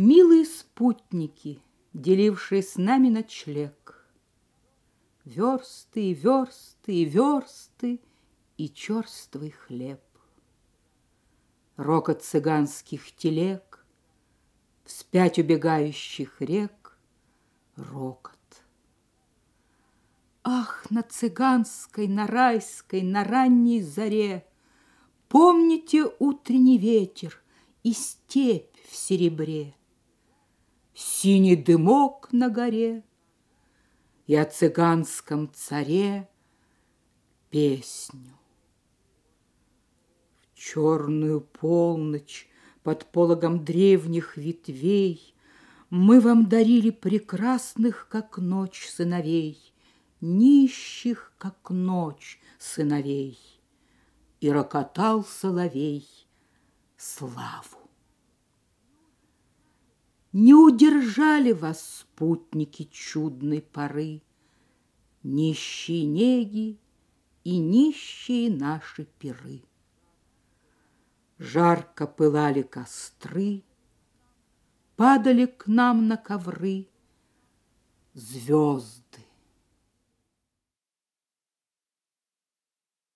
Милые спутники, делившие с нами ночлег, Версты и версты и версты и черствый хлеб. Рокот цыганских телег, Вспять убегающих рек, рокот. Ах, на цыганской, на райской, на ранней заре Помните утренний ветер и степь в серебре синий дымок на горе и о цыганском царе песню. В черную полночь под пологом древних ветвей мы вам дарили прекрасных, как ночь, сыновей, нищих, как ночь, сыновей. И рокотал соловей славу. Не удержали вас спутники чудной поры, Нищие неги и нищие наши пиры. Жарко пылали костры, Падали к нам на ковры Звезды.